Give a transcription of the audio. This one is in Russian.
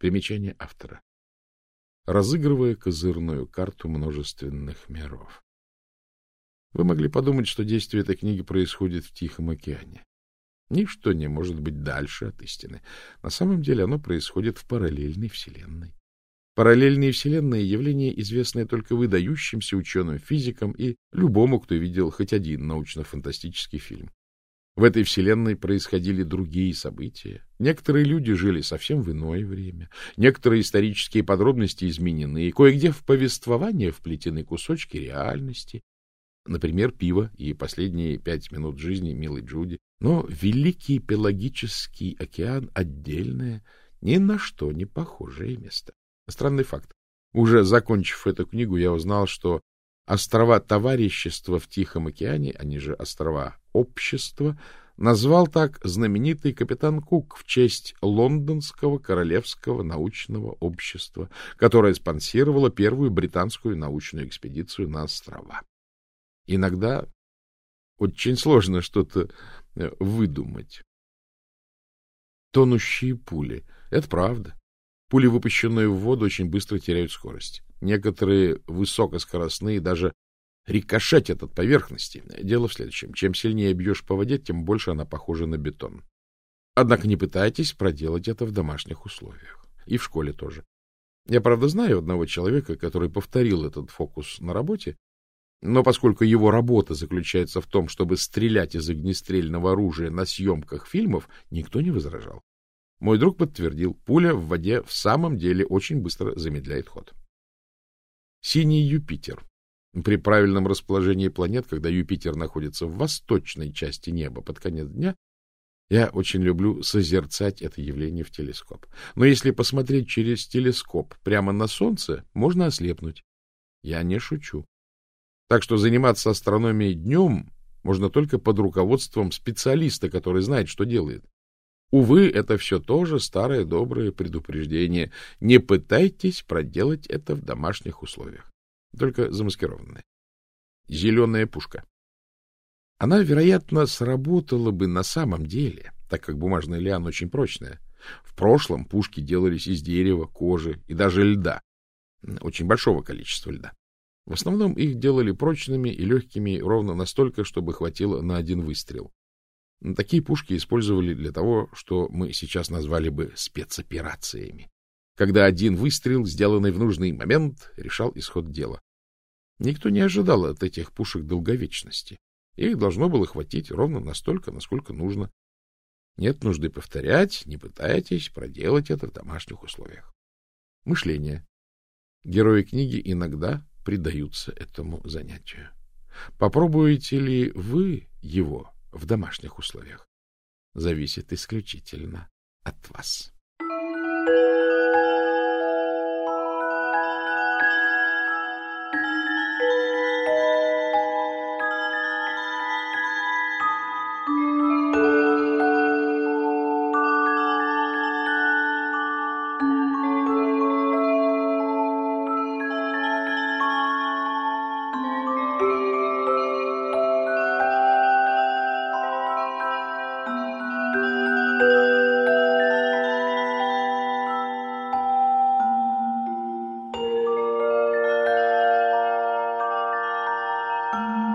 Примечание автора. Разыгрывая козырную карту множественных миров. Вы могли подумать, что действие этой книги происходит в Тихом океане. Ничто не может быть дальше от истины. На самом деле оно происходит в параллельной вселенной. Параллельные вселенные — явление, известное только выдающимся ученым-физикам и любому, кто видел хоть один научно-фантастический фильм. В этой вселенной происходили другие события. Некоторые люди жили совсем в иное время. Некоторые исторические подробности изменены, и кое-где в повествование вплетены кусочки реальности. Например, пиво и последние пять минут жизни милой Джуди. Но Великий Пелагический океан — отдельное, ни на что не похожее место. Странный факт. Уже закончив эту книгу, я узнал, что острова товарищества в Тихом океане, они же острова общества, назвал так знаменитый капитан Кук в честь Лондонского королевского научного общества, которое спонсировало первую британскую научную экспедицию на острова. Иногда очень сложно что-то э, выдумать. Тонущие пули. Это правда. Пули, выпущенные в воду, очень быстро теряют скорость. Некоторые высокоскоростные даже рикошетят от поверхности. Дело в следующем. Чем сильнее бьешь по воде, тем больше она похожа на бетон. Однако не пытайтесь проделать это в домашних условиях. И в школе тоже. Я, правда, знаю одного человека, который повторил этот фокус на работе, но поскольку его работа заключается в том, чтобы стрелять из огнестрельного оружия на съемках фильмов, никто не возражал. Мой друг подтвердил, пуля в воде в самом деле очень быстро замедляет ход. Синий Юпитер. При правильном расположении планет, когда Юпитер находится в восточной части неба под конец дня, я очень люблю созерцать это явление в телескоп. Но если посмотреть через телескоп прямо на Солнце, можно ослепнуть. Я не шучу. Так что заниматься астрономией днем можно только под руководством специалиста, который знает, что делает. Увы, это все тоже старое доброе предупреждение. Не пытайтесь проделать это в домашних условиях. Только замаскированное. Зеленая пушка. Она, вероятно, сработала бы на самом деле, так как бумажная лиан очень прочная. В прошлом пушки делались из дерева, кожи и даже льда. Очень большого количества льда. В основном их делали прочными и легкими ровно настолько, чтобы хватило на один выстрел. Такие пушки использовали для того, что мы сейчас назвали бы спецоперациями, когда один выстрел, сделанный в нужный момент, решал исход дела. Никто не ожидал от этих пушек долговечности. Их должно было хватить ровно настолько, насколько нужно. Нет нужды повторять, не пытайтесь проделать это в домашних условиях. Мышление. Герои книги иногда предаются этому занятию. Попробуете ли вы его в домашних условиях зависит исключительно от вас. Thank you.